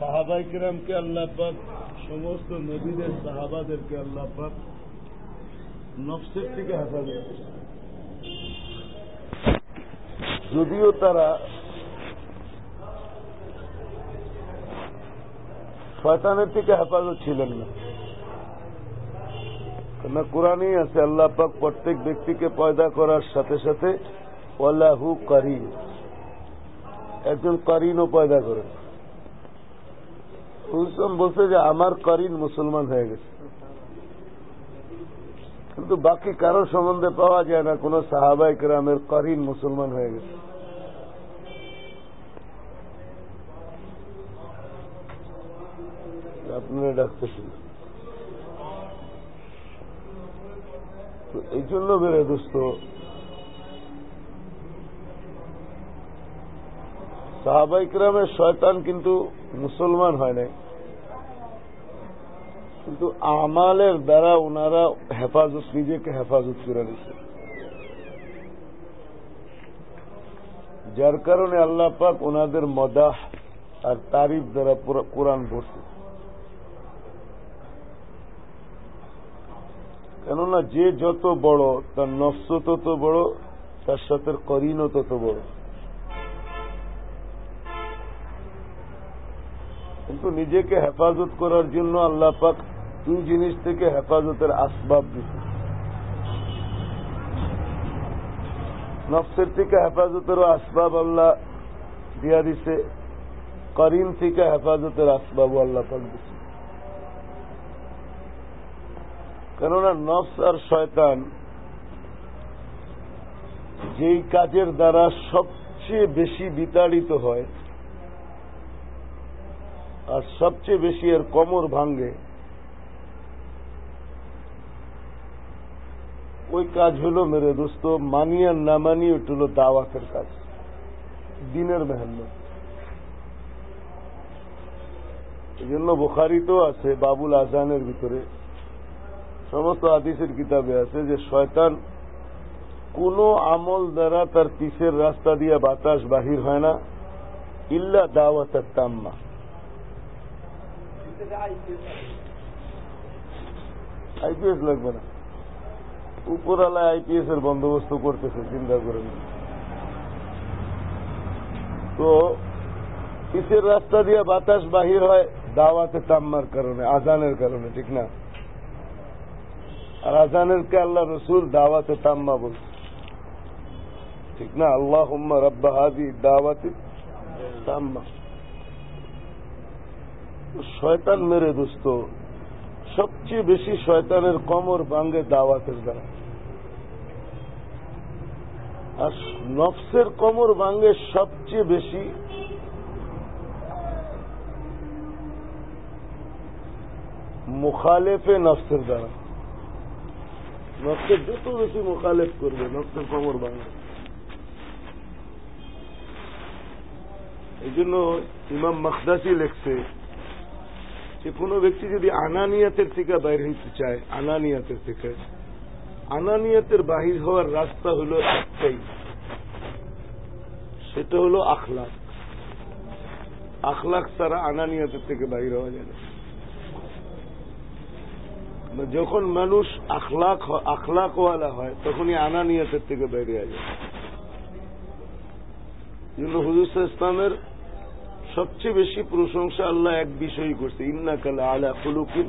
সাহাবাই কিরামকে আল্লাহ পাক, সমস্ত নবীদের সাহাবাদেরকে আল্লাহ পাক নফসের থেকে করেছে। যদিও তারা শয়তানের থেকে হেফাজত ছিলেন না কেননা কোরআনই আছে, আল্লাহ পাক প্রত্যেক ব্যক্তিকে পয়দা করার সাথে সাথে ওয়াল্লাহু করিন, একজন করিনও পয়দা করেন হুসম বলছে যে আমার করিন মুসলমান হয়ে গেছে। কিন্তু বাকি কারও সম্বন্ধে পাওয়া যায় না, কোন সাহাবাই গ্রামের করিন মুসলমান হয়ে গেছে। আপনারা ডাকতেছেন। তো এই জন্য বেড়ে দোস্ত সাহাবাইকরামের শয়তান কিন্তু মুসলমান হয় নাই। কিন্তু আমালের দ্বারা ওনারা হেফাজত, নিজেকে হেফাজত করে নিছে যার কারণে আল্লাহ পাক ওনাদের মদাহ আর তারিফ দ্বারা কোরআন ভর্তি। কেননা যে যত বড়, তার নফস তত বড়, তার সাথে করিনও তত বড়। কিন্তু নিজেকে হেফাজত করার জন্য আল্লাহ পাক দুই জিনিস থেকে হেফাজতের আসবাব দিচ্ছে নফসের থেকে হেফাজতেরও আসবাব আল্লাহ দিয়া দিছে করিন থেকে হেফাজতের আসবাবও আল্লাহ পাক দিচ্ছে কেননা নফস আর শয়তান যেই কাজের দ্বারা সবচেয়ে বেশি বিতাড়িত হয় আর সবচেয়ে বেশি এর কমর ভাঙ্গে। ওই কাজ হলো মেরে দোস্ত মানি আর না মানি ওটা হলো দাওয়াতের কাজ। দিনের মেহনত। এই জন্য বোখারিতেও আছে, বাবুল আজানের ভিতরে। সমস্ত আদিসের কিতাবে আছে যে শয়তান কোন আমল দ্বারা তার পিসের রাস্তা দিয়ে বাতাস বাহির হয় না, ইল্লা দাওয়াতের তাম্মা আইপিএস লাগবে না উপরালায় আইপিএস এর বন্দোবস্ত করতেছে চিন্তা করেন তো পিসের রাস্তা দিয়ে বাতাস বাহির হয় দাওয়াতে তাম্মার কারণে আজানের কারণে ঠিক না আর আজানের কে আল্লাহ রসুল দাওয়াতে তাম্মা বলছে ঠিক না আল্লাহ রব্বা হাদি দাওয়াতে তাম্মা শয়তান মেরে দোস্ত। সবচেয়ে বেশি শয়তানের কমর ভাঙ্গে দাওয়াতের দ্বারা। আর নফসের কমর ভাঙ্গে সবচেয়ে বেশি মুখালেফে নফসের দ্বারা। নফসের যত বেশি মোখালেফ করবে, নফসের কমর ভাঙবে এই জন্য ইমাম মখদাসি লেখছে যে কোনো ব্যক্তি যদি আনানিয়াতের থেকে বাইর হইতে চায়, আনানিয়াতের থেকে আনানিয়াতের বাহির হওয়ার রাস্তা হলো একটাই। সেটা হলো আখলাক। আখলাক ছাড়া আনানিয়াতের থেকে বাইর হওয়া যায় না। যখন মানুষ আখলাখ আখলাকওয়ালা হয়, তখনই আনানিয়াতের থেকে বাইরে যায় জন্য হুজুর ইসলামের সবচেয়ে বেশি প্রশংসা আল্লাহ এক বিষয়ই করছে। ইন্না কালা আলা ফুলুকিন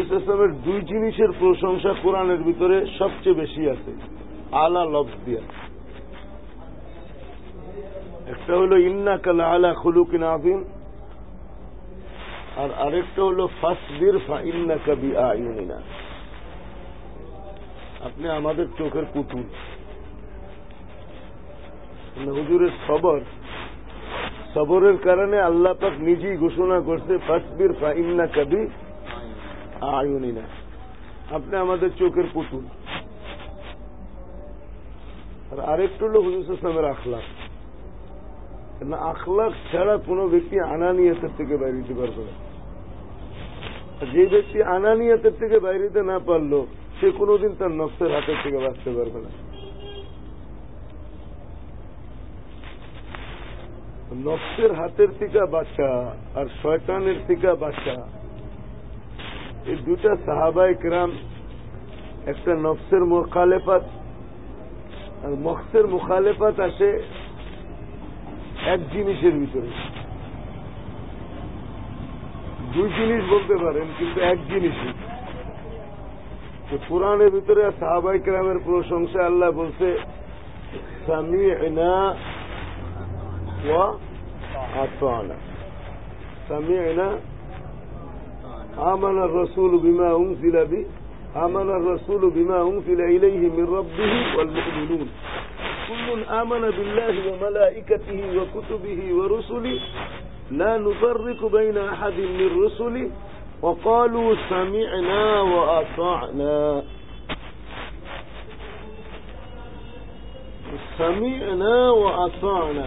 ইসলামের দুই জিনিসের প্রশংসা কোরআনের ভিতরে সবচেয়ে বেশি আছে। আলা লফ দিয়া একটা হলো ইন্না কালা আলা খুলুকিন আবিন আর আরেকটা হলো ফাসবির ফাইন্না কবি আইনা আপনি আমাদের চোখের পুতুল। হুজুরের সবর, সবরের কারণে আল্লাহ পাক নিজেই ঘোষণা করছে, ফাসবির ফাইন্না কবি আয়ুনিনা। আপনি আমাদের চোখের পুতুল। আর আরেকটা হলো হুজুর ইসলামের আখলাখ না আখলাখ ছাড়া কোনো ব্যক্তি আনানিয়তের থেকে বাইরে দিতে পারবে না। যে ব্যক্তি আনানিয়তের থেকে বাইরে দিতে না পারল, সে কোনোদিন তার নকশের হাতের থেকে বাঁচতে পারবে না। নফসের হাতের থেকে বাচ্চা আর শয়তানের থেকে বাচ্চা এই দুটা সাহাবাই ক্রাম একটা নফসের মুখালেফাত আর মক্সের মুখালেফাত আসে এক জিনিসের ভিতরে। দুই জিনিস বলতে পারেন, কিন্তু এক জিনিসই। তো কোরআনের ভিতরে সাহাবাই ক্রামের প্রশংসা আল্লাহ বলছে সামি'না وأطعنا سمعنا؟ آمن الرسول بما أنزل به آمن الرسول بما أنزل إليه من ربه والمؤمنون. كل آمن بالله وملائكته وكتبه ورسله. لا نفرق بين أحد من رسله. وقالوا سمعنا وأطعنا. سمعنا وأطعنا.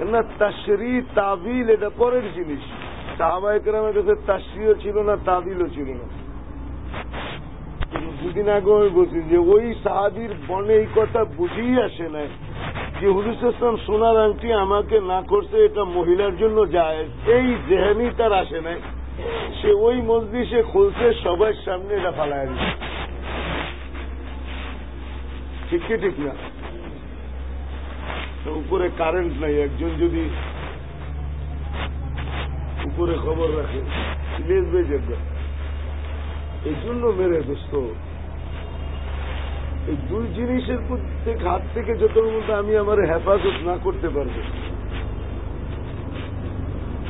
কেননা তাশরি তাবিল, এটা পরের জিনিস। সাহাবাহিকেরামের কাছে তাশরিও ছিল না, তাবিলও ছিল না। দুদিন আগে আমি বলছি যে, ওই সাহাবির বনে এই কথা বুঝেই আসে নাই যে, হুজুর ইসলাম সোনার আংটি আমাকে না করছে, এটা মহিলার জন্য যায় এই জেহানি তার আসে নাই। সে ওই মসজিষে খুলছে, সবার সামনে এটা ফালায় ঠিক ঠিক না? উপরে কারেন্ট নাই, একজন যদি উপরে খবর রাখে প্লিজ বেজে এই জন্য মেরে দোস্ত, এই দুই জিনিসের হাত থেকে যত মধ্যে আমি আমার হেফাজত না করতে পারব,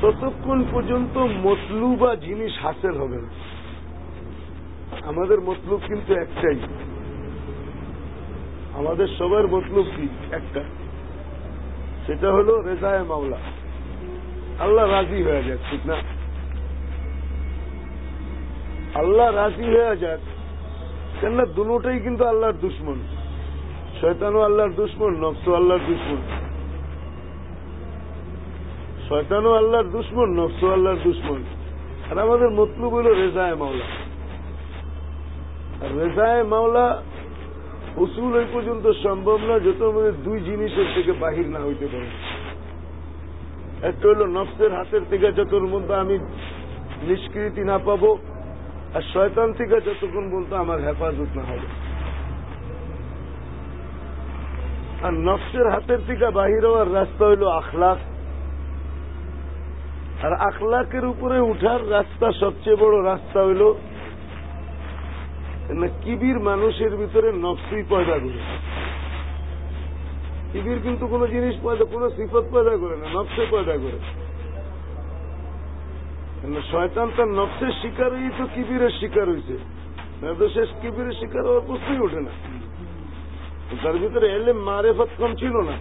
ততক্ষণ পর্যন্ত মতলুবা জিনিস হাসিল হবে আমাদের মতলুব কিন্তু একটাই। আমাদের সবার মতলুব কি? একটা। সেটা হলো রেজায় মাওলা। আল্লাহ রাজি হয়ে যাক, ঠিক না? আল্লাহ রাজি হয়ে যাক, কেননা দুটাই কিন্তু আল্লাহর দুশ্মন। শয়তানও আল্লাহর দুশ্মন, নফসও আল্লাহর দুশ্মন। শয়তানও আল্লাহর দুশ্মন, নফসও আল্লাহর দুশ্মন। আর আমাদের মতলুব হল রেজায় মাওলা। রেজায় মাওলা উসুল ওই পর্যন্ত সম্ভব না, যত মানে দুই জিনিসের থেকে বাহির না হইতে পারে। একটা হলো নফসের হাতের থেকে যতর মধ্যে আমি নিষ্কৃতি না পাবো, আর শয়তান থেকে যতক্ষণ বলতো আমার হেফাজত না হবে। আর নফসের হাতের থেকে বাহির হওয়ার রাস্তা হইল আখলাক আর আখলাকের উপরে উঠার রাস্তা সবচেয়ে বড় রাস্তা হইল না, কিবির মানুষের ভিতরে নফসই পয়দা করে। কিবির কিন্তু কোন জিনিস পয়দা, কোন সিফত পয়দা করে না, নফসে পয়দা করে। শয়তান তার নফসের শিকার হয়েই তো কিবিরের শিকার হয়েছে তো শেষ কিবিরের শিকার হওয়ার প্রশ্নই ওঠে না। তার ভিতরে এলে মারেফত কম ছিল না।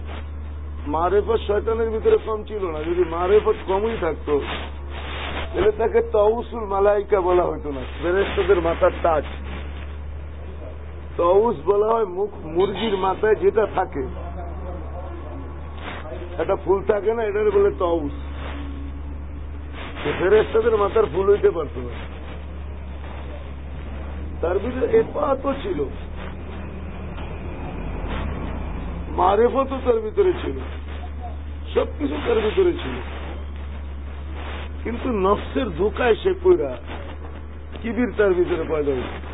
মারেফত শয়তানের ভিতরে কম ছিল না। যদি মারেফত কমই থাকতো, তাহলে তাকে তউসুল মালাইকা বলা হইতো না। ফেরেস্তাদের মাথার তাজ। তউস বলা হয় মুখ মুরগির মাথায় যেটা থাকে। একটা ফুল থাকে না এটা বলে তউস ফেরেস্তাদের মাথার ফুল হইতে পারত না। তার ভিতরে এপাত ছিল। মারেফতও তার ভিতরে ছিল। সবকিছু তার ভিতরে ছিল। কিন্তু নফসের ধোকায় সে কইরা কিবির তার ভিতরে পয়দা হয়েছে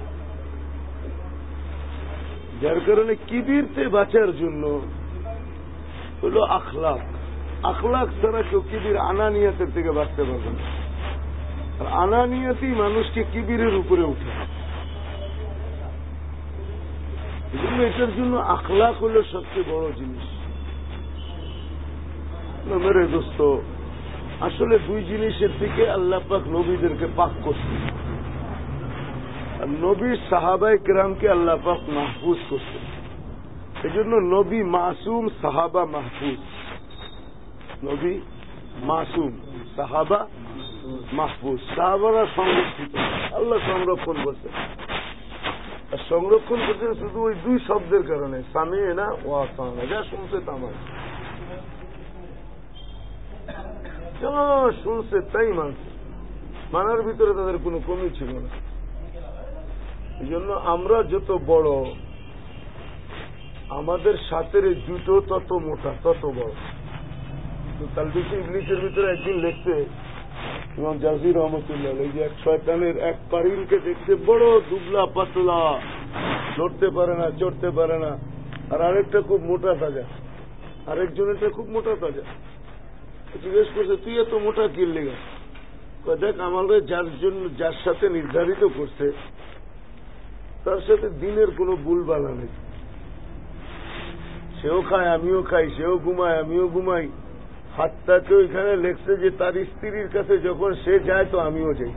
যার কারণে কিবিরতে বাঁচার জন্য হলো আখলাক। আখলাক ছাড়া কেউ কিবির আনানিয়াতের থেকে বাঁচতে পারবে না। আর আনানিয়াতেই মানুষকে কিবিরের উপরে উঠে এটার জন্য আখলাক হলো সবচেয়ে বড় জিনিস। আসলে দুই জিনিসের থেকে আল্লাহ পাক নবীদেরকে পাক করছে নবীর সাহাবাই কেরামকে আল্লাহ পাক মাহফুজ করছে এজন্য নবী মাসুম, সাহাবা মাহফুজ। নবী মাসুম, সাহাবা মাহফুজ। সাহাবারা সংরক্ষিত। আল্লাহ সংরক্ষণ করছে আর সংরক্ষণ করছেন শুধু ওই দুই শব্দের কারণে। স্বামী না ও আসানা যা শুনছে তামার শুনছে তাই মানছে। মানার ভিতরে তাদের কোনো কমি ছিল না। এই জন্য আমরা যত বড়, আমাদের সাথের জুতো তত মোটা, তত বড়। তো তালবিসি ইংলিশের ভিতরে একদিন লিখতে এবং জাজির রহমতুল্লাহ, এই যে এক শয়তানের এক পারিলকে দেখতে বড় দুবলা পাতলা, লড়তে পারে না, চড়তে পারে না, আর আরেকটা খুব মোটা তাজা আরেকজনেরটা খুব মোটা তাজা। জিজ্ঞেস করছে, তুই এত মোটা কিনলে দেখ, আমাদের যার জন্য, যার সাথে নির্ধারিত করছে তার সাথে দিনের কোনো বুলবালা নেই। সেও খায়, আমিও খাই, সেও ঘুমায়, আমিও ঘুমাই। হাতটাকে ওইখানে লেখছে যে তার স্ত্রীর কাছে যখন সে যায়, তো আমিও যাই।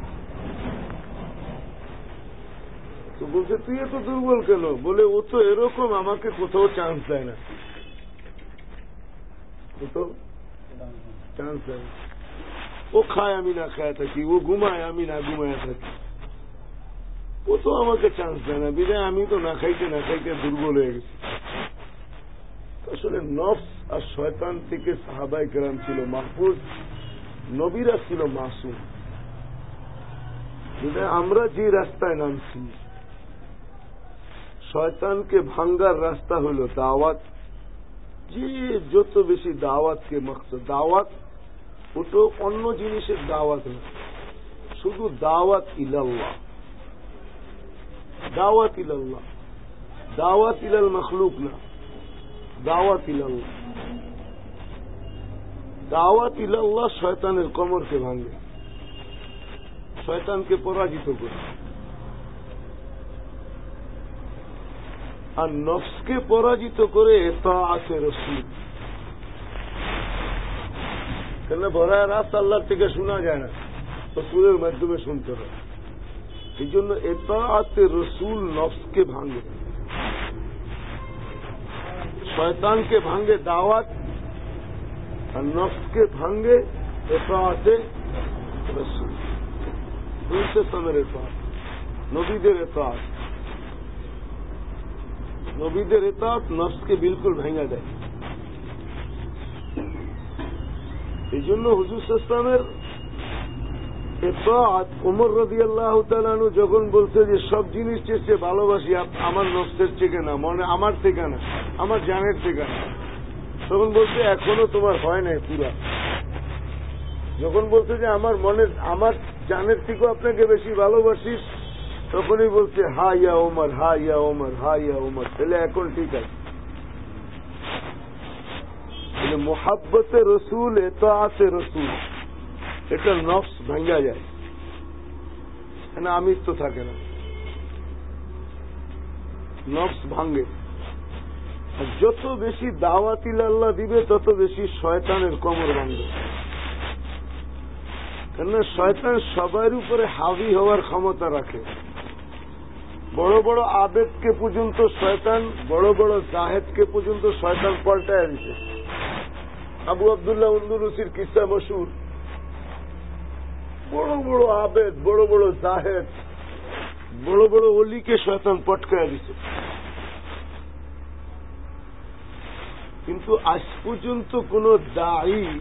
তো বলছে, তুই এত দুর্বল কেন? বলে, ও তো এরকম, আমাকে কোথাও চান্স দেয় না। চান্স দেয় ও খায়, আমি না খায় থাকি। ও ঘুমায়, আমি না ঘুমায় থাকি। ও তো আমাকে চান্স দেয় না। বিদায়, আমি তো না খাইতে না খাইতে দুর্বল হয়ে গেছি। আসলে নফস আর শয়তান থেকে সাহাবাই কেরাম ছিল মাহফুজ, নবীরা ছিল মাসুম। আমরা যে রাস্তায় নামছি, শয়তানকে ভাঙ্গার রাস্তা হল দাওয়াত। যে যত বেশি দাওয়াতকে মকসদ দাওয়াত ওটা অন্য জিনিসের দাওয়াত না। শুধু দাওয়াত ইলাল্লাহ। দাওয়াত ইলাল্লাহ। দাওয়াত ইলাল মখলুক না। দাওয়াত ইলাল্লাহ। দাওয়াত ইলাল্লাহ শয়তানের কমরকে ভাঙে শয়তানকে পরাজিত করে। আর নফসকে পরাজিত করে তা আছে রসুল। কেন ভরা রাত আল্লাহর থেকে শোনা যায় না। রসুলের মাধ্যমে শুনতে হয়। এই জন্য এতে রসুল নফসকে ভাঙে শয়তানকে ভাঙে দাওয়াত আর নফসকে ভাঙে এতে রসুল দুই সিস্টেমের এতাত নবীদের এতাত নবীদের এতাত নফসকে বিলকুল ভেঙে দেয় এই জন্য হুজুর ইসলামের ওমর রদি আল্লাহ তালু যখন বলছে যে, সব জিনিস চেয়ে ভালোবাসি আমার নষ্টের থেকে না, মনে আমার থেকে না, আমার জানের থেকে না। তখন বলছে, এখনও তোমার হয় নাই পুরা। যখন বলছে যে, আমার মনের, আমার জানের থেকেও আপনাকে বেশি ভালোবাসি, তখনই বলছে, হা ইয়া ওমর হা ইয়া ওমর হা ইয়া ওমর তাহলে এখন ঠিক আছে। মোহাব্বতে রসুল এত আছে রসুল। এটা নফস ভাঙ্গা যায়। না আমির তো থাকে না। নফস ভাঙ্গে। যত বেশি দাওয়াতিল আল্লাহ দিবে, তত বেশি শয়তানের কমর ভাঙ্গে কেননা শয়তান সবার উপরে হাবি হওয়ার ক্ষমতা রাখে। বড় বড় আবেদকে পর্যন্ত শয়তান, বড় বড় জাহেদকে পর্যন্ত শয়তান পাল্টায় দিছে। আবু আবদুল্লাহ উন্দুরুসির কিসা মশুর বড় বড় আবেদ, বড় বড় জাহেদ, বড় বড় অলিকে শয়তান পটকায় দিছে। কিন্তু আজ পর্যন্ত কোন দায়ী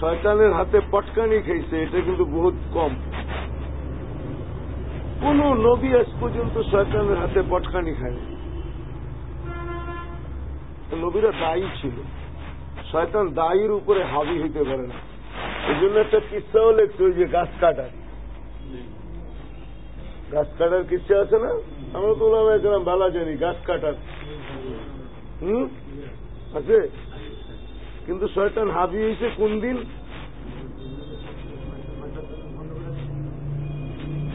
শয়তানের হাতে পটকানি খাইছে এটা কিন্তু বহুত কম। কোন নবী আজ পর্যন্ত শয়তানের হাতে পটকানি খায়নি। নবীরা দায়ী ছিল। শয়তান দায়ীর উপরে হাবি হইতে পারে না। এই জন্য একটা কিস্সাও লেখছে ওই যে গাছ কাটার। গাছ কাটার কিস্সা আছে না? আমরা তো একদম ভালো জানি গাছ কাটার। হুম? আছে? কিন্তু শয়তান হাবি হয়েছে কোন দিন?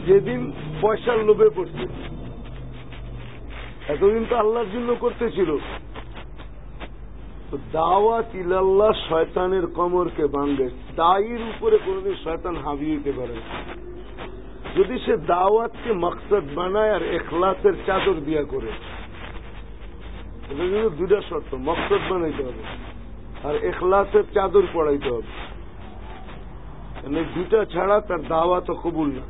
যেদিন পয়সার লোভে পড়ছে। এতদিন তো আল্লাহর জন্য করতেছিল। দাওয়াত ইলাল্লাহ শয়তানের কমরকে ভাঙ্গে দায়ীর উপরে কোনদিন শয়তান হাবি হইতে পারে যদি সে দাওয়াতকে মকসদ বানায় আর এখলাসের চাদর দিয়া করে, এটা দুইটা শর্ত, মকসদ বানাইতে হবে আর এখলাসের চাদর পড়াইতে হবে। মানে দুটা ছাড়া তার দাওয়াত কবুল না।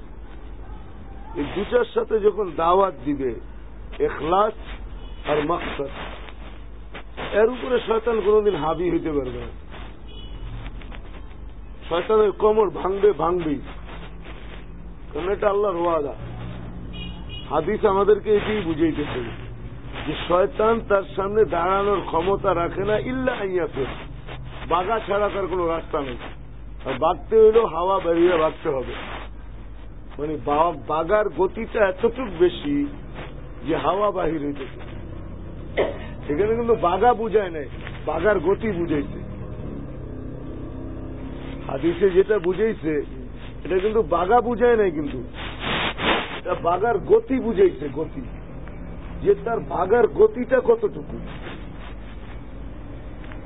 এই দুটার সাথে যখন দাওয়াত দিবে, এখলাস আর মকসদ এর উপরে শয়তান কোনদিন হাবি হইতে পারবে না। শয়তানের কোমর ভাঙবে, ভাঙবেই। কারণ এটা আল্লাহর ওয়াদা। হাদিস আমাদেরকে এটাই বুঝাইতেছে যে শয়তান তার সামনে দাঁড়ানোর ক্ষমতা রাখে না, ইল্লা আইয়াফের বাঘা ছাড়া তার কোনো রাস্তা নেই। আর বাগতে হইলেও হাওয়া বেরিয়ে বাগতে হবে। মানে বাগার গতিটা এতটুক বেশি যে হাওয়া বাহির হইতেছে। সেখানে কিন্তু বাগা বুঝায় নাই বাগার গতি বুঝাইছে। হাদিসে যেটা বুঝাইছে, এটা কিন্তু বাগা বুঝায় নাই কিন্তু। এটা বাগার গতি বুঝাইছে, গতি। যে তার বাগার গতিটা কতটুকু।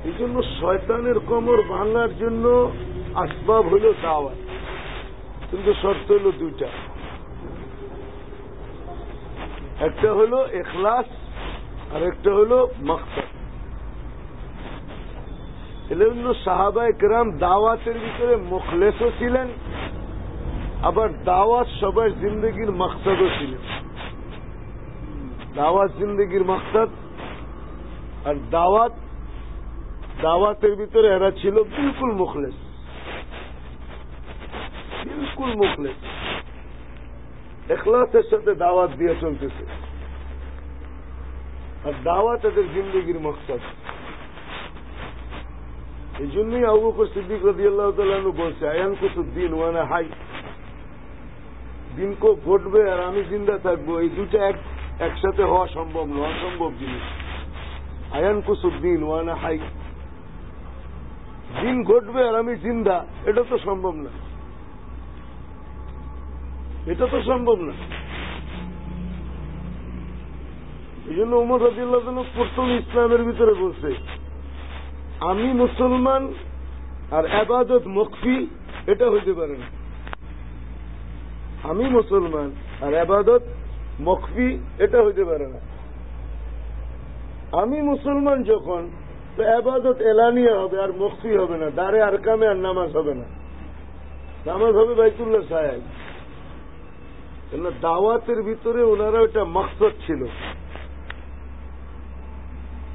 এই জন্য শয়তানের কমর ভাঙার জন্য আসবাব হইল দাওয়াত। কিন্তু শর্ত হইল দুইটা। একটা হলো এখলাস আর একটা হলো মকসদ এজন্য সাহাবায় কেরাম দাওয়াতের ভিতরে মুখলেসও ছিলেন, আবার দাওয়াত সবার জিন্দগির মকসদও ছিলেন। দাওয়াত জিন্দগির মকসদ আর দাওয়াত, দাওয়াতের ভিতরে এরা ছিল বিলকুল মুখলেস। বিলকুল মুখলেস। এখলাসের সাথে দাওয়াত দিয়ে চলতেছে। আর দাওয়াত এদের জিন্দগির মকসদ। এই জন্যই আবু বকর সিদ্দিক রদি আল্লাহ তালু বলছে আয়ান কুসুদ্দিন ওয়ানা হাই। দিন কো ঘটবে আর আমি জিন্দা থাকব। এই দুটা এক, একসাথে হওয়া সম্ভব নয়, অসম্ভব জিনিস। আয়ান কুসুদ্দিন ওয়ানা হাই। দিন ঘটবে আর আমি জিন্দা, এটা তো সম্ভব না। এটা তো সম্ভব না। এই জন্য উমর রদিল্লাহ প্রথম ইসলামের ভিতরে বলছে, আমি মুসলমান আর আবাদত মুখফি, এটা হইতে পারে না। আমি মুসলমান আর আবাদত মখফি, এটা হইতে পারে না। আমি মুসলমান যখন, তো আবাদত এলানিয়া হবে আর মখফি হবে না, দাঁড়ে আর কামে আর নামাজ হবে না। নামাজ হবে বাইতুল্লাহ সাহেব। দাওয়াতের ভিতরে ওনারা ওটা মকসদ ছিল।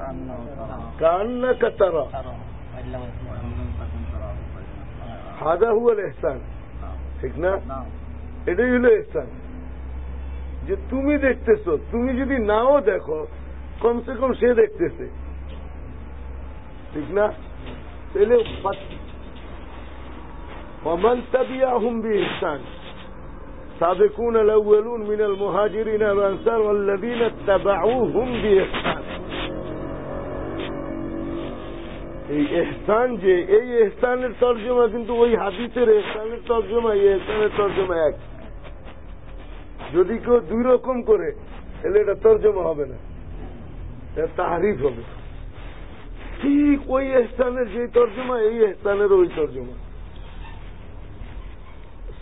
আবুদুল্লাহ কান্নাও তারা কান্নাকা তারা তারা আল্লাহ আল্লাহ তাকুন তারা হাদা হুয়াল এহসান ঠিক না না এটাই হলো এহসান যে তুমি দেখতেছো তুমি যদি নাও দেখো কমসে কম সে দেখতেছে ঠিক না তাহলে ومن تبعهم بإحسان سابقون الأولون من المهاجرين والأنصار والذين اتبعوهم بإحسان এই এহসান যে, এই এহসানের তর্জমা কিন্তু ওই হাদিসের এহসানের তর্জমা, এই এহসানের তর্জমা এক। যদি কেউ দুই রকম করে, তাহলে এটা তর্জমা হবে না। এটা তাহারিফ হবে। ঠিক ওই এহসানের যে তর্জমা, এই এহসানের ওই তর্জমা।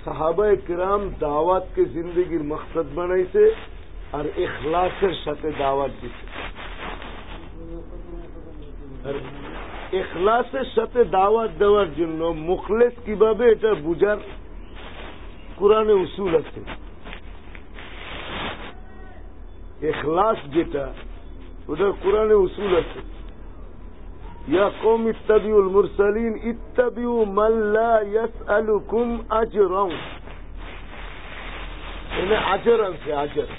সাহাবায় কিরাম দাওয়াতকে জিন্দগির মকসদ বানাইছে আর এখলাসের সাথে দাওয়াত আর এখলাসের সাথে দাওয়াত দেওয়ার জন্য মুখলেস কীভাবে এটা বুঝার কোরআনে উসুল আছে এখলাস যেটা ওটার কোরআনে উসুল আছে ইয়া কৌম ইত্তাবিউল মুরসালিন ইত্তাবিউ মাল্লা ইয়াসআলুকুম আজরান এনে আজর আনছে আজর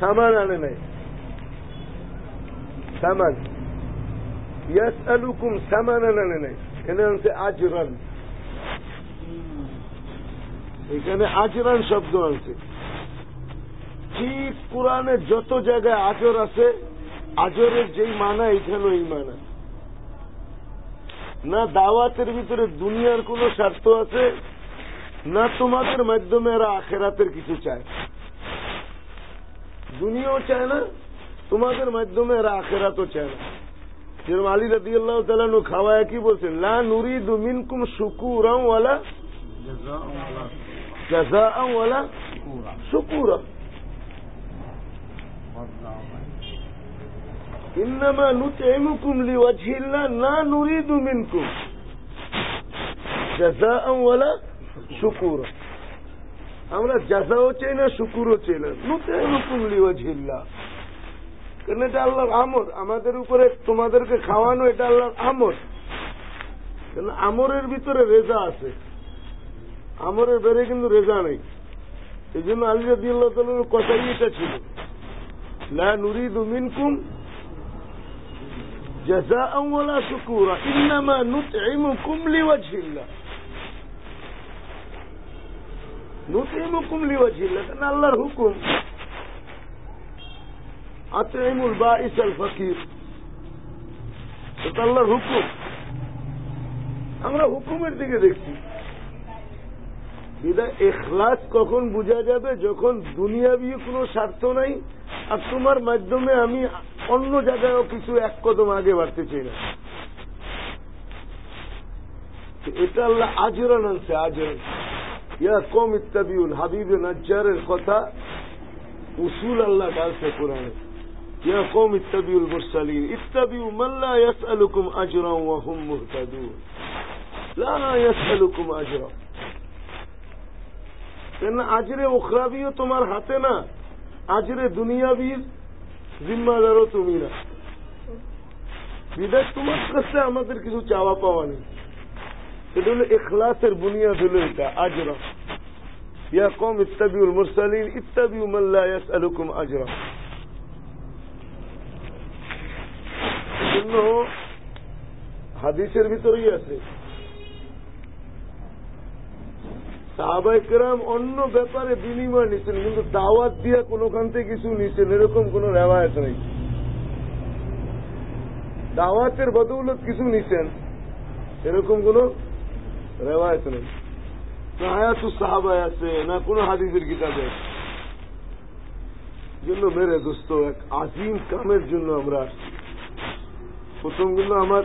সামান আনে নাই সামান ইয়াসআলুকুম আনে নাই এনে আনছে আজরান এখানে আজরান শব্দ আনছে ঠিক কোরআনে যত জায়গায় আজর আছে আজরের যেই মানা এখানে এই মানা না দাওয়াতের ভিতরে দুনিয়ার কোনো স্বার্থ আছে না তোমাদের মাধ্যমে এরা আখেরাতের কিছু চায় দুনিয়াও চায় না তোমাদের মাধ্যমে এরা আখেরাতও চায় না যেরকম আলী রাদি আল্লাহ তালানু খাওয়ায় কি বলছেন লা নুরি মিনকুম শুকুরাম ওয়ালা جزاء ولا জাজাআ ওয়ালা شكورا শুকুরা ইন্নামা নুতইমুকুম লিওয়াজহিল্লাহ না নুরিদু মিনকুম জাযাআ ওয়ালা শুকুরা আমরা জাযাও চাই না শুকুরও চাই না নুতইমুকুম লিওয়াজহিল্লাহ কেন এটা আল্লাহর আমর আমাদের উপরে তোমাদেরকে খাওয়ানো এটা আল্লাহর আমর কেন আমরের ভিতরে রেজা আছে আমরের বেড়ে কিন্তু রেজা নেই এই জন্য আলী রাদি আল্লাহ তালের কথাই এটা ছিল লা নুরিদু মিনকুম جزاء ولا شكورا إنما نطعمكم لوجه الله نطعمكم لوجه الله كان الله আতএমুল বা ইসাল ফকির আল্লাহর হুকুম। আমরা হুকুমের দিকে দেখছি। এটা এখলাস কখন বোঝা যাবে যখন দুনিয়া বিয়ে কোনো স্বার্থ নাই আর তোমার মাধ্যমে আমি অন্য জায়গায়ও কিছু এক কদম আগে বাড়তে চাই না। এটা আল্লাহ আজরান আনছে, আজরান। ইয়া কম ইত্যাবিউল হাবিব নাজ্জারের কথা উসুল আল্লাহ ডালছে কোরআনে। ইয়া কম ইত্তাবিউল মুরসালিন ইত্তাবিউ মান লা ইয়াসআলুকুম আজরান ওয়া হুম মুহতাদুন লা ইয়াসআলুকুম আজরা কেন আজরে ওখরাবিও তোমার হাতে না আজরে দুনিয়াবির জিম্মাদারও তুমি না বিদায় তোমার কাছে আমাদের কিছু চাওয়া পাওয়া নেই এটা হলো এখলাসের বুনিয়াদ হলো এটা আজরা ইয়া কম ইত্তাবিউল মুরসালিন ইত্তাবিউ মাল্লা ইয়াসআলুকুম আজরা জন্য হাদিসের ভিতরেই আছে। সাহাবাইকেরাম অন্য ব্যাপারে বিনিময় নিচ্ছেন, কিন্তু দাওয়াত দিয়া কোনোখান থেকে কিছু নিচ্ছেন, এরকম কোন রেওয়ায়ত নেই। দাওয়াতের বদৌলত কিছু নিচ্ছেন, এরকম কোন রেওয়ায়ত নেই। না আয়াতু সাহাবায় আছে, না কোন হাদিসের কিতাবে। জন্য মেরে দোস্ত, এক আজিম কামের জন্য আমরা আসছি প্রথম কিন্তু আমার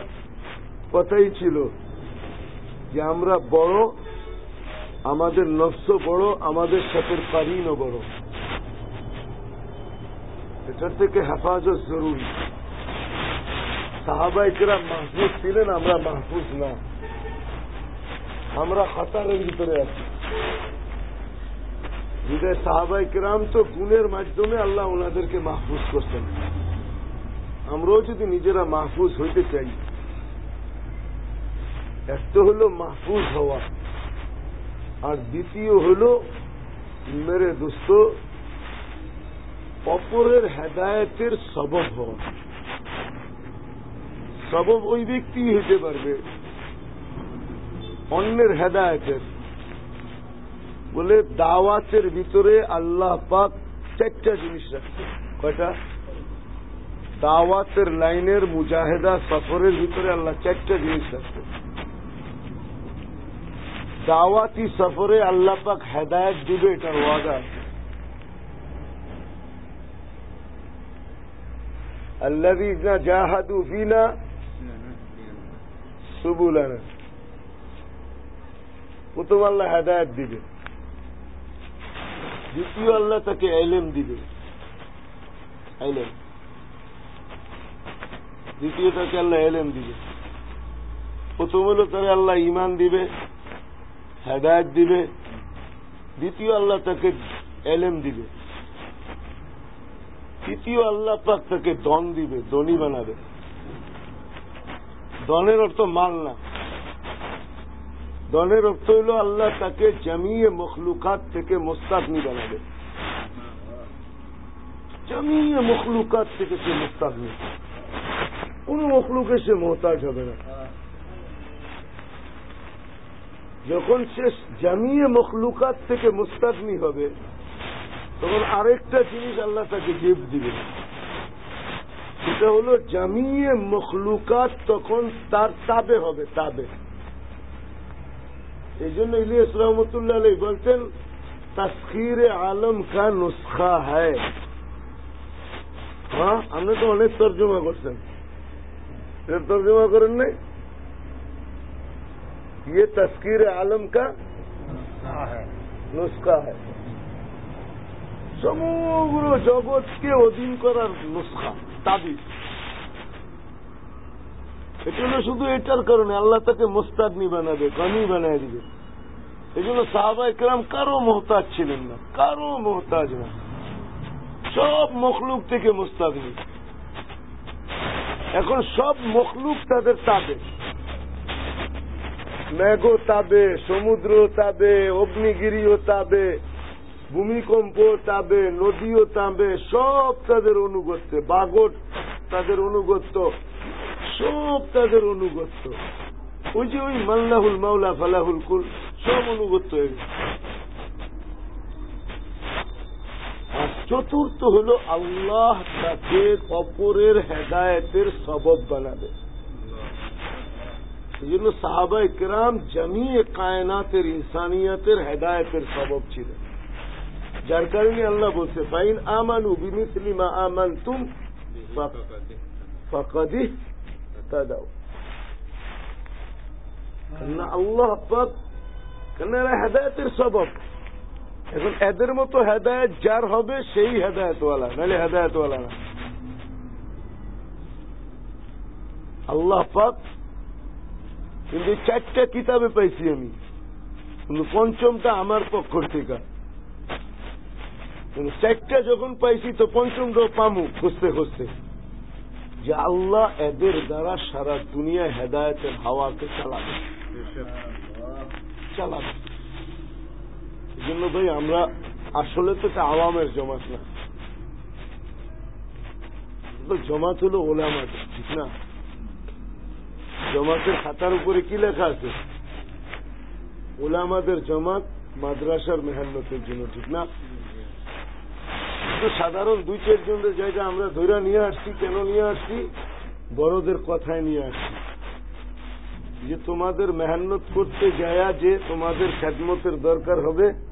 কথাই ছিল যে আমরা বড়, আমাদের নফস বড়, আমাদের সাথে কারিনও বড়। এটার থেকে হেফাজত জরুরি। সাহাবাইকেরা মাহফুজ ছিলেন, আমরা মাহফুজ না। আমরা খাতারের ভিতরে আছি। হৃদয় সাহাবাই কেরাম তো গুণের মাধ্যমে আল্লাহ ওনাদেরকে মাহফুজ করছেন। আমরাও যদি নিজেরা মাহফুজ হইতে চাই এক তো হলো মাহফুজ হওয়া, আর দ্বিতীয় হল মেরে দোস্ত, অপরের হেদায়তের সবব হওয়া। সবব ওই ব্যক্তি হইতে পারবে, অন্যের হেদায়তের। বলে দাওয়াতের ভিতরে আল্লাহ পাক চারটা জিনিস রাখছে। কয়টা? দাওয়াতের লাইনের মুজাহেদা সফরের ভিতরে আল্লাহ চারটা জিনিস রাখছে দাওয়াতি সফরে আল্লাহ পাক হেদায়ত দিবে এটার ওয়াদা আছে الذين جاهدوا فينا سبلنا প্রথম আল্লাহ হেদায়ত দিবে দ্বিতীয় আল্লাহ তাকে এলেম দিবে এলেম দ্বিতীয় তাকে আল্লাহ এলেম দিবে। প্রথম হলো তাকে আল্লাহ ইমান দিবে, হেদায়ত দিবে, দ্বিতীয় আল্লাহ তাকে এলেম দিবে। তৃতীয় আল্লাহ পাক তাকে দন দিবে দনি বানাবে। দনের অর্থ মাল না। দনের অর্থ হইল আল্লাহ তাকে জামিয়ে মখলুকাত থেকে মোস্তাকনি বানাবে। জামিয়ে মখলুকাত থেকে সে মোস্তাকনি কোন মখলুকে সে মোহতাজ হবে না। যখন সে জামিয়ে মখলুকাত থেকে মুস্তাকনি হবে, তখন আরেকটা জিনিস আল্লাহ তাকে গিফট দিবে এটা হলো জামিয়ে মখলুকাত তখন তার তাবে হবে, তাবে। এই জন্য ইলিয়াস রহমতুল্লাহ আলী বলতেন তস্কির আলম কা নুসখা হ্যাঁ আপনি তো অনেক তর্জমা করছেন এটা তর্জমা করেন নাই ये तस्कीर आलम का নুস্কা হয় সমগ্র জগৎকে অধীন করার নুস্খা তাবিজ এটা হলো শুধু এটার কারণে আল্লাহ তাকে মোস্তাদনি বানাবে গনি বানায় দিবে এই জন্য সাহাবা ইকরাম কারো মোহতাজ ছিলেন না কারো মোহতাজ না সব মখলুক থেকে মোস্তাদনি এখন সব মখলুক তাদের তাবে। মেঘও তাবে সমুদ্র তাবে, অগ্নিগিরিও তাবে, ভূমিকম্প তাবে, নদীও তাবে, সব তাদের অনুগত্য। বাগট তাদের অনুগত্য, সব তাদের অনুগত্য। ওই যে ওই মাল্লাহুল মাওলা ফালাহুল কুল, সব অনুগত্য হয়ে গেছে আর চতুর্থ হল আল্লাহ তাকে অপরের হেদায়েতের সবব বানাবে এই জন্য সাহাবা ইকরাম জামিয়ে কায়নাতের ইনসানিয়াতের হেদায়তের সবব ছিলেন যার কারণে আল্লাহ বলছে, ফাইন আমানু বিমিসলিমা আমান তুম ফকাদি তাদাও কেননা আল্লাহ পাক কেন এরা হেদায়তের সবব এখন এদের মতো হেদায়ত যার হবে সেই হেদায়তওয়ালা, নাহলে হেদায়তওয়ালা না। আল্লাহ পাক কিন্তু চারটা কিতাবে পাইছি আমি। কিন্তু পঞ্চমটা আমার পক্ষ থেকে। কিন্তু চারটা যখন পাইছি তো পঞ্চমটাও পামু খুঁজতে খুঁজতে। যে আল্লাহ এদের দ্বারা সারা দুনিয়ায় হেদায়তের হাওয়াকে চালাবে। চালাবে। জন্য ভাই, আমরা আসলে তো এটা আওয়ামের জমাত না। জমাত হলো ওলামাদের ঠিক না? জমাতের খাতার উপরে কি লেখা আছে? ওলামাদের জমাত মাদ্রাসার মেহান্নতের জন্য, ঠিক না? তো সাধারণ দুই চারজনের জায়গা আমরা ধৈরা নিয়ে আসছি, কেন নিয়ে আসছি? বড়দের কথায় নিয়ে আসছি। যে তোমাদের মেহান্নত করতে যায়া যে তোমাদের খেদমতের দরকার হবে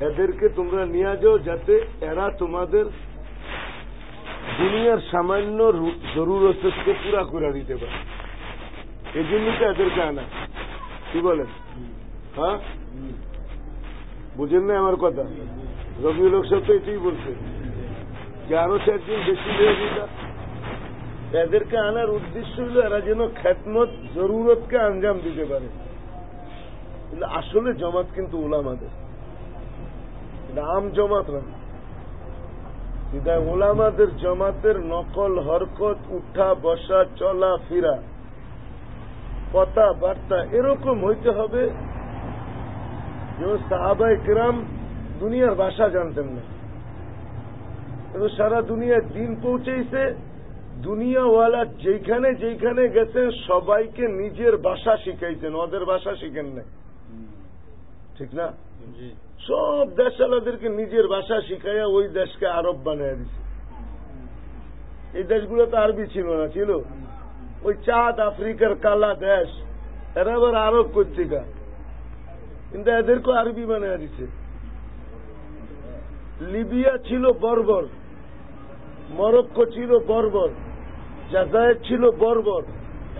এদেরকে তোমরা নিয়ে যাও যাতে এরা তোমাদের দুনিয়ার সামান্য জরুরতকে পুরা করে দিতে পারে। এই জন্যই তো এদেরকে আনা। কি বলেন? হ্যাঁ? বুঝেন না আমার কথা? রবিউল সব তো এটাই বলছে। যে আরও চারদিন বেশি হয়ে দিতা এদেরকে আনার উদ্দেশ্য হল এরা যেন খ্যাতমত জরুরতকে আঞ্জাম দিতে পারে। আসলে জমাত কিন্তু ওলামাদের এটা আম জমাত না। ওলামাদের জমাতের নকল, হরকত, উঠা, বসা, চলা, ফিরা, কথা, বার্তা এরকম হইতে হবে যে সাহাবাই গ্রাম দুনিয়ার ভাষা জানতেন না। কিন্তু সারা দুনিয়ার দিন পৌঁছেছে দুনিয়াওয়ালা যেখানে যেখানে গেছেন, সবাইকে নিজের ভাষা শিখাইছেন, ওদের ভাষা শিখেন নাই। ঠিক না? সব দেশালাদেরকে নিজের ভাষা শিখাইয়া ওই দেশকে আরব বানিয়ে দিছে। এই দেশগুলো তো আরবি ছিল না, ছিল? ওই চাঁদ আফ্রিকার কালা দেশ, এরা আবার আরব পত্রিকা কিন্তু এদেরকে আরবি বানিয়ে দিছে। লিবিয়া ছিল বর্বর, মরক্কো ছিল বর্বর জাজায়ের ছিল বর্বর।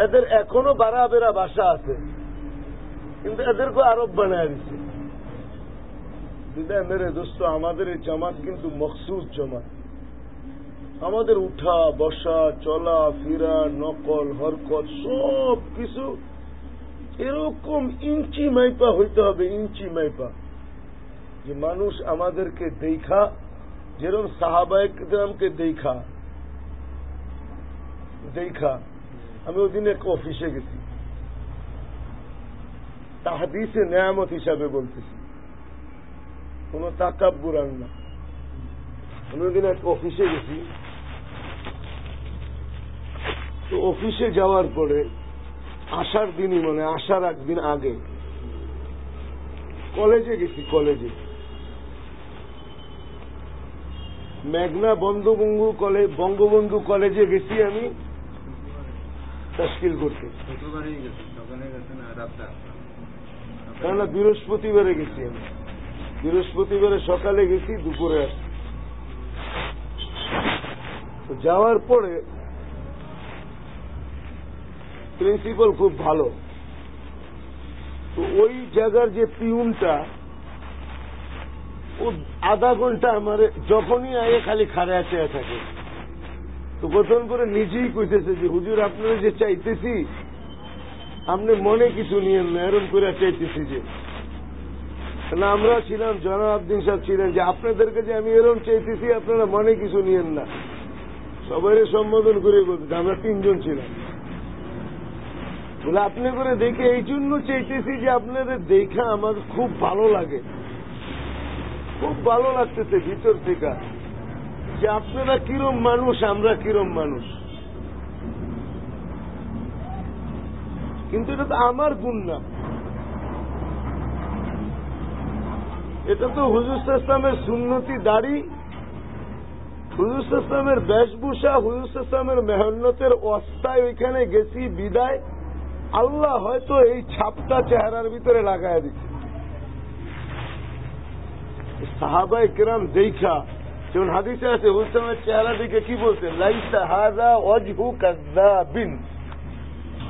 এদের এখনও বারা বেড়া ভাষা আছে। কিন্তু এদেরকে আরব বানায় দিচ্ছে বিদায় মেরে দোস্ত, আমাদের এই জামাত কিন্তু মখসুস জামাত। আমাদের উঠা, বসা, চলা, ফিরা, নকল, হরকত, সব কিছু এরকম ইঞ্চি মাইপা হইতে হবে, ইঞ্চি মাইপা। যে মানুষ আমাদেরকে দেখা, যেরকম সাহাবাহিককে দেখা দেখা। আমি ওই দিন এক অফিসে গেছি। তাহাদিসে নেয়ামত হিসাবে বলতেছি। কোন তাকাব্বুরান না আমি ওই দিন এক অফিসে গেছি তো অফিসে যাওয়ার পরে আসার দিনই মানে আসার একদিন আগে কলেজে গেছি কলেজে মেঘনা বঙ্গবন্ধু কলেজ বঙ্গবন্ধু কলেজে গেছি আমি তশকিল করতে আর কেননা বৃহস্পতিবারে গেছি আমি বৃহস্পতিবারে সকালে গেছি, দুপুরে। যাওয়ার পরে প্রিন্সিপাল খুব ভালো। তো ওই জায়গার যে পিউনটা, ও আধা ঘণ্টা আমার যখনই আগে খালি খাড়ায় চেয়ে থাকে। তো প্রথম করে নিজেই কইতেছে যে, হুজুর, আপনারা যে চাইতেছি, আপনি মনে কিছু নিয়েন না, এরম করে চাইতেছি যে। না, আমরা ছিলাম, জনাব আব্দিন সাহেব ছিলেন যে আপনাদেরকে যে আমি এরম চাইতেছি, আপনারা মনে কিছু নিয়েন না। সবাই সম্বোধন করে বলতে আমরা তিনজন ছিলাম। বলে, আপনি করে দেখে এই জন্য চাইতেছি যে আপনাদের দেখা আমার খুব ভালো লাগে। খুব ভালো লাগতেছে ভিতর থেকে যে আপনারা কিরম মানুষ, আমরা কিরম মানুষ। কিন্তু এটা তো আমার গুণ না। এটা তো হুজুর ইসলামের সুন্নতি দাড়ি। হুজুর ইসলামের বেশভূষা হুজুর ইসলামের মেহনতের অস্থায় ওইখানে গেছি বিদায়। আল্লাহ হয়তো এই ছাপটা চেহারার ভিতরে লাগায় দিচ্ছে। সাহাবাই কিরাম দেখা যেমন হাদিসে আছে হুসলামের চেহারা দিকে কি বলছে? লাইসা হাজা অজহু কাদ্দাবিন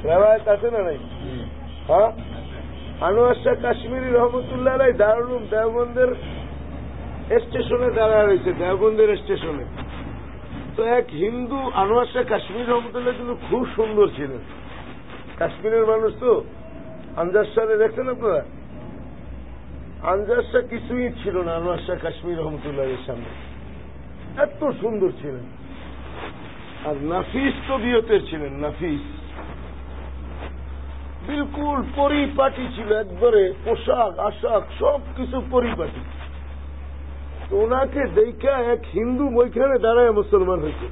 রেওয়ায়ত আছে না নাই? হ্যাঁ? আনোয়ার শাহ কাশ্মীরি রহমতুল্লাহ রায় দারুলুম দেওবন্দের স্টেশনে দাঁড়া রয়েছে, দেওবন্দের স্টেশনে। তো এক হিন্দু আনোয়ার শাহ কাশ্মীর রহমতুল্লাহ কিন্তু খুব সুন্দর ছিলেন। কাশ্মীরের মানুষ তো আনজার শাহে দেখছেন আপনারা? আনজার শাহ কিছুই ছিল না আনোয়ার শাহ কাশ্মীর রহমতুল্লাহ এর সামনে। এত সুন্দর ছিলেন। আর নাফিস তবিয়তের ছিলেন, নাফিস। বিলকুল পরিপাটি ছিল একবারে, পোশাক, আশাক সব কিছু পরিপাটি ওনাকে দেখা এক হিন্দু ওইখানে দাঁড়ায় মুসলমান হয়েছে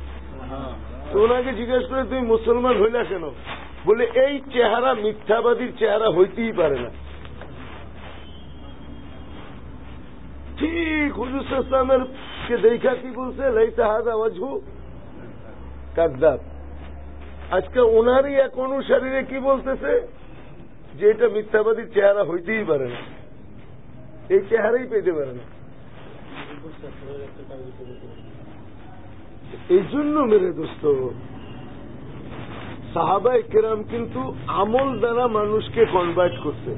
ওনাকে জিজ্ঞেস করে তুমি মুসলমান হইলা কেন? বলে, এই চেহারা মিথ্যাবাদীর চেহারা হইতেই পারে না। ঠিক হুজুর ইসলামের কে দেখা কি বলছে? লাইসা হাজা ওয়াজহু কাদ্দাব আজকে ওনারই এক অনুসারীরে কি বলতেছে? যে এটা মিথ্যাবাদীর চেহারা হইতেই পারে না। এই চেহারাই পেতে পারে না। এই জন্য মেরে দোস্ত সাহাবাই কেরাম কিন্তু আমল দ্বারা মানুষকে কনভার্ট করছে।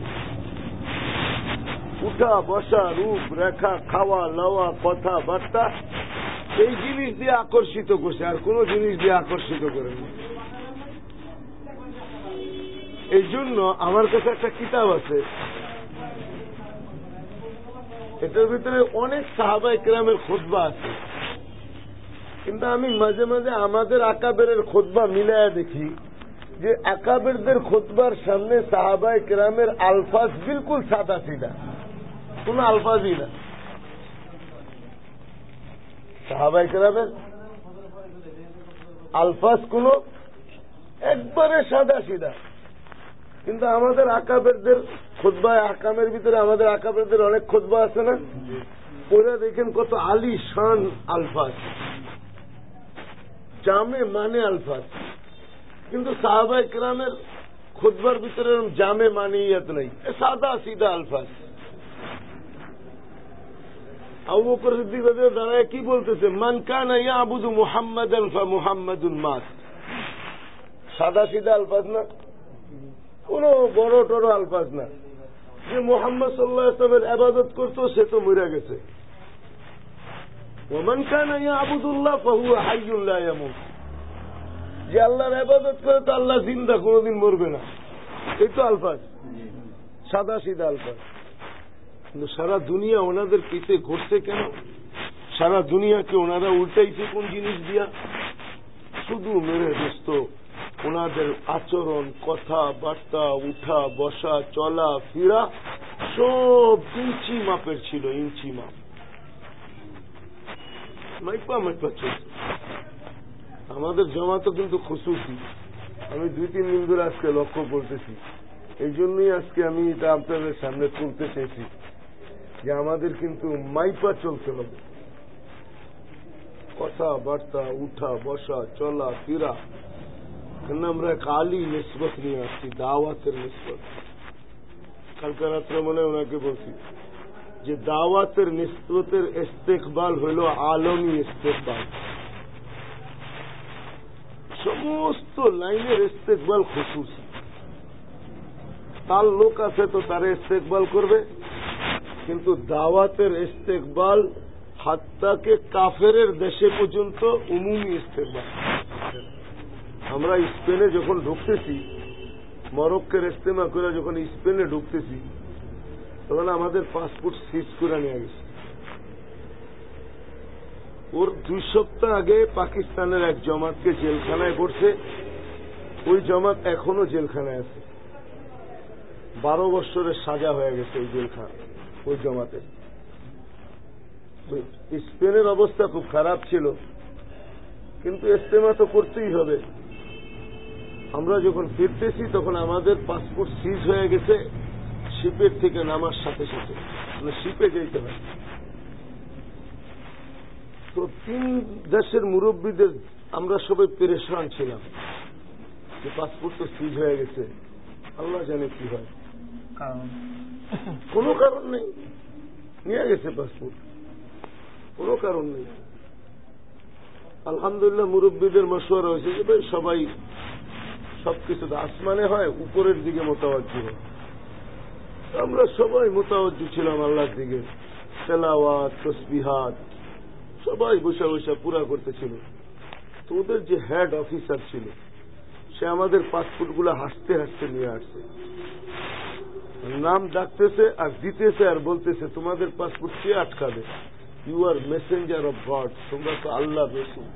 উঠা, বসা, রূপ, রেখা, খাওয়া, লাওয়া, কথা, বার্তা, এই জিনিস দিয়ে আকর্ষিত করছে, আর কোন জিনিস দিয়ে আকর্ষিত করেনি এই জন্য আমার কাছে একটা কিতাব আছে। এটার ভিতরে অনেক সাহাবাই কেরামের খোদবা আছে। কিন্তু আমি মাঝে মাঝে আমাদের আকাবের খোদবা মিলায়া দেখি যে আকাবেরদের খোদবার সামনে সাহাবাই কেরামের আলফাজ বিলকুল সাদা সিধা কোন আলফাজই না। সাহাবাই কেরামের আলফাজ কোন একবারে সাদা সিধা কিন্তু আমাদের আকাবেরদের খোদবা আকামের ভিতরে আমাদের আকাবেরদের অনেক খোদবা আছে না? ওরা দেখেন কত আলি শান আলফাজ। জামে মানে আলফাজ। কিন্তু সাহাবাই কেরামের খুদবার ভিতরে জামে মানিয়াত নেই। সাদা সিধা আলফাজ। আবু বকর দাঁড়ায় কি বলতেছে? মান কানা ইয়াবুদু মুহাম্মাদান ফা মুহাম্মাদুন মাত। সাদা সিধা আলফাজ না? কোন বড় টড় আলফাজ না। যে মোহাম্মদ সাল্লাহ ইসলামের আবাদত করতো, সে তো মরে গেছে। ওমান খান আবুদুল্লাহ ফাহু হাইউল্লাহ এমন যে আল্লাহর আবাদত করে, তো আল্লাহ জিন্দা, কোনদিন মরবে না। এই তো আলফাজ। সাদা সিদা আলফাজ। কিন্তু সারা দুনিয়া ওনাদের পিছে ঘটছে কেন? সারা দুনিয়াকে ওনারা উল্টাইছে কোন জিনিস দিয়া? শুধু মেরে দোস্ত ওনাদের আচরণ কথা বার্তা উঠা, বসা, চলা, ফিরা, সব ইঞ্চি মাপের ছিল, ইঞ্চি মাপ। মাইপা মাইপা চলছে আমাদের জমা তো কিন্তু খুশুসি আমি দুই, তিন দিন ধরে আজকে লক্ষ্য করতেছি। এই জন্যই আজকে আমি এটা আপনাদের সামনে তুলতে চেয়েছি যে আমাদের কিন্তু মাইপা চলতে হবে। কথাবার্তা, উঠা, বসা, চলা, ফিরা আমরা আলী নিসবত নিয়ে আসছি দাওয়াতের নিসবত কালকে রাত্রে মনে ওনাকে বলছি যে দাওয়াতের নিসবতের ইস্তেকবাল হইল আলমী ইস্তেকবাল সমস্ত লাইনের ইস্তেকবাল খুশুসি তার লোক আছে তো তারা ইস্তেকবাল করবে কিন্তু দাওয়াতের ইস্তেকবাল হাত্তাকে কাফের দেশে পর্যন্ত উমুমি ইস্তেকবাল আমরা স্পেনে যখন ঢুকতেছি, মরক্কের ইস্তেমা করে যখন স্পেনে ঢুকতেছি, তখন আমাদের পাসপোর্ট সিজ করে নিয়ে গেছে। ওর দুই সপ্তাহ আগে পাকিস্তানের এক জমাতকে জেলখানায় পড়ছে ওই জমাত এখনও জেলখানায় আছে। বারো বৎসরের সাজা হয়ে গেছে ওই জেলখানা, ওই জমাতে। স্পেনের অবস্থা খুব খারাপ ছিল, কিন্তু ইস্তেমা তো করতেই হবে। আমরা যখন ফিরতেছি তখন আমাদের পাসপোর্ট সিজ হয়ে গেছে শিপের থেকে নামার সাথে সাথে। মানে শিপে যেতে হয় তো তিন দেশের মুরব্বীদের আমরা সবাই পেরেশান ছিলাম যে পাসপোর্ট তো সিজ হয়ে গেছে। আল্লাহ জানে কি হয়। কোনো কারণ নেই। নিয়ে গেছে পাসপোর্ট কোনো কারণ নেই। আলহামদুলিল্লাহ মুরব্বীদের মশওয়ারা হয়েছে। যে ভাই সবাই সবকিছু আসমানে হয় উপরের দিকে মোতাবজ্জ হয়। আমরা সবাই মোতাবজ্জ ছিলাম আল্লাহর দিকে। তেলাওয়াত তসবিহাত সবাই বসে বসে পুরা করতেছিল। তো ওদের যে হেড অফিসার ছিল সে আমাদের পাসপোর্টগুলো হাসতে হাসতে নিয়ে আসছে। নাম ডাকতেছে আর দিতেছে আর বলতেছে তোমাদের পাসপোর্ট কে আটকাবে? You are messenger of God তোমরা তো আল্লাহ রসুল।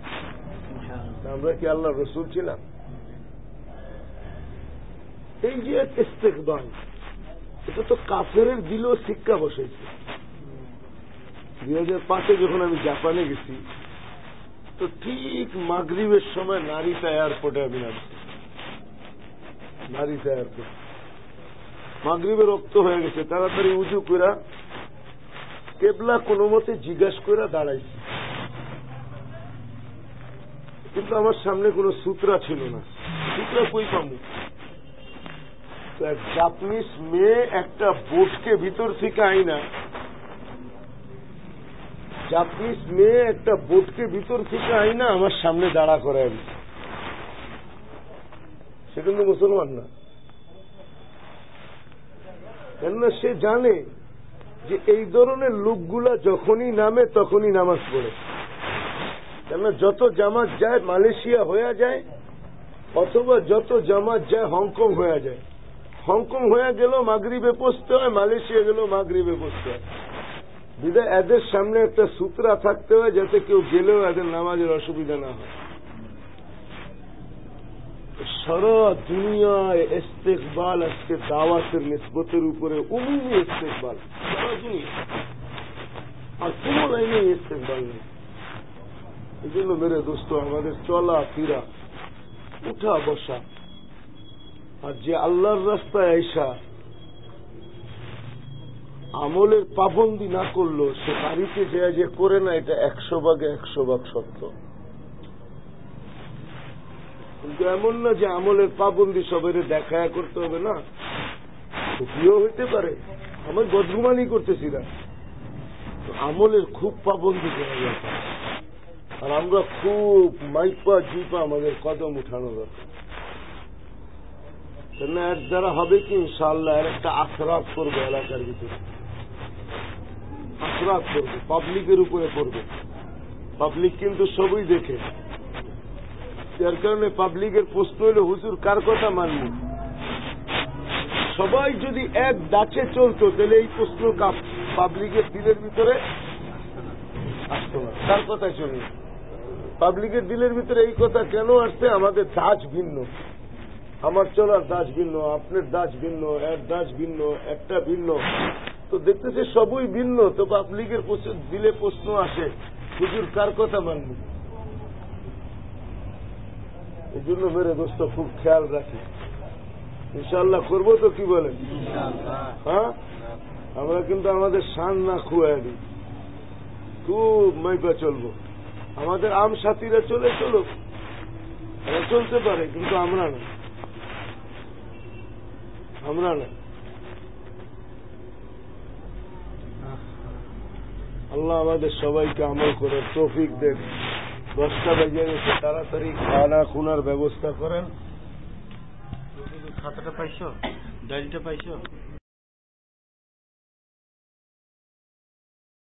আমরা কি আল্লাহ রসুল ছিলাম? এই যে এক ইস্তেকবাল। এটা তো কাফের দিলেও শিক্ষা বসেছে দুই হাজার পাঁচে যখন আমি জাপানে গেছি, তো ঠিক মাগরীবের সময় নারীটা এয়ারপোর্টে আমি নামছি। নারীটা এয়ারপোর্ট মাগরীবের রক্ত হয়ে গেছে, তাড়াতাড়ি উজু করা কেবলা কোনো মতে জিজ্ঞাসা করে দাঁড়াইছি। কিন্তু আমার সামনে কোনো সূত্রা ছিল না। সূত্রা কই পাবো জাপানিজ মেয়ে একটা বোটকে ভিতর থেকে আইনা জাপানিজ মেয়ে একটা বোটকে ভিতর থেকে আইনা আমার সামনে দাঁড়া করে আমি সে কিন্তু মুসলমান না। কেননা সে জানে যে এই ধরনের লোকগুলা যখনই নামে তখনই নামাজ পড়ে। কেননা যত জামাত যায় মালয়েশিয়া হয়ে যায়, অথবা যত জামাত যায় হংকং হয়ে যায় হংকং হয়ে গেল, মাগরিবে পৌঁছতে হয়, মালয়েশিয়া গেল, মাগরিবে পৌঁছতে হয়। বিদায় এদের সামনে একটা সূত্রা থাকতে হয় যাতে কেউ গেলেও এদের নামাজের অসুবিধা না হয়। সারা দুনিয়ায় ইস্তেকবাল আজকে দাওয়াতের নিসবতের উপরে উমুমি ইস্তেকবাল, সারা দুনিয়া। আর কোন লাইনে ইস্তেকবাল নেই। এই জন্য মেরে দোস্ত, আমাদের চলা ফিরা উঠা বসা আর যে আল্লাহর রাস্তায় আইসা আমলের পাবন্দি না করল, সে বাড়িতে যে যে করে না, এটা একশো ভাগে একশো ভাগ সত্য। কিন্তু এমন না যে আমলের পাবন্দি সবাই দেখায়া করতে হবে না, ক্ষতিও হইতে পারে। আমার বদগুমানি করতেছি না। আমলের খুব পাবন্দি করা দরকার। আর আমরা খুব মাইপা জিপা আমাদের কদম উঠানো দরকার। কেন এর দ্বারা হবে কি ইনশাল্লাহ এর একটা আখরাত করবে এলাকার ভিতরে আখরাত করবে পাবলিকের উপরে পড়বে পাবলিক কিন্তু সবই দেখে যার কারণে পাবলিকের প্রশ্ন হলো হুজুর কার কথা মানব সবাই যদি এক ডাকে চলতো তাহলে এই প্রশ্ন পাবলিকের দিলের ভিতরে আসতো না কার কথায় চলি পাবলিকের দিলের ভিতরে এই কথা কেন আসছে আমাদের দাজ ভিন্ন আমার চলার দাস ভিন্ন আপনার দাস ভিন্ন এর দাস ভিন্ন একটা ভিন্ন। তো দেখতেছে সবই ভিন্ন তো পাবলিকের দিলে প্রশ্ন আসে হুজুর কার কথা মানব? এই জন্য মেরে দোস্ত খুব খেয়াল রাখি। ইনশাল্লাহ করব তো কি বলেন? হ্যাঁ? আমরা কিন্তু আমাদের শান না খুয়া দিই। খুব মাইপা চলবো। আমাদের আম সাথীরা চলে চলো চলতে পারে কিন্তু আমরা না। আল্লাহ আমাদের সবাইকে আমল করে ট্রফিক দেন। দশটা বেজে গেছে, তাড়াতাড়ি খানা খুনার ব্যবস্থা করেন। খাতাটা পাইছো? ডায়েরিটা পাইছো?